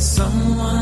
someone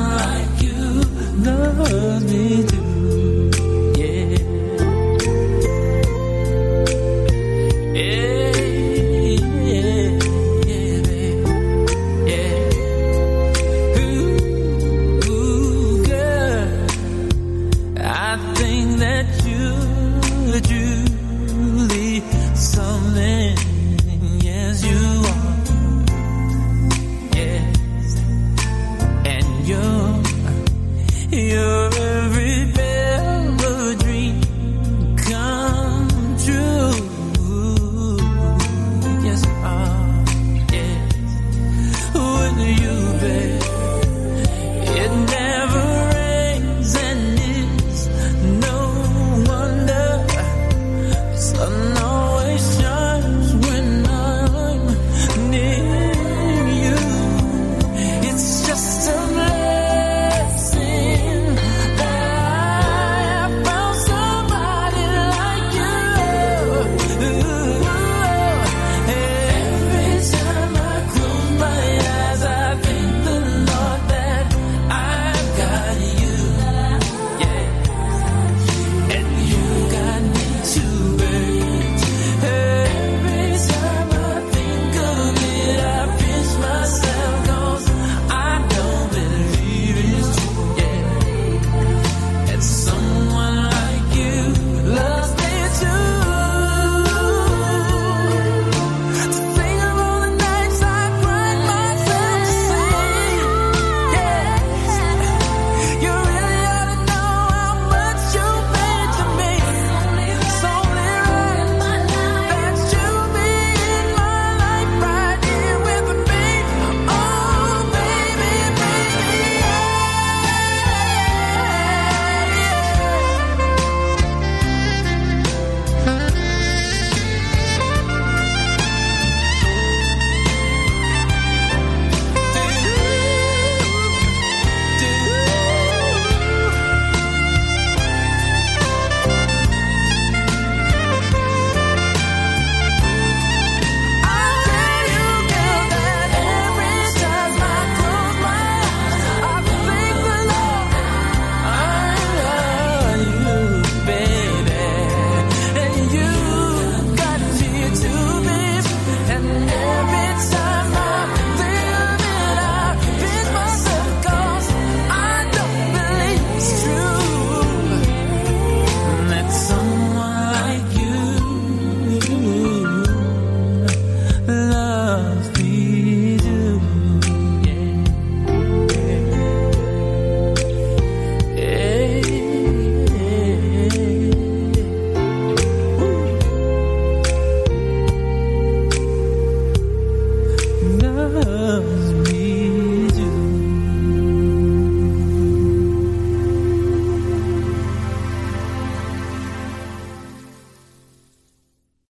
love.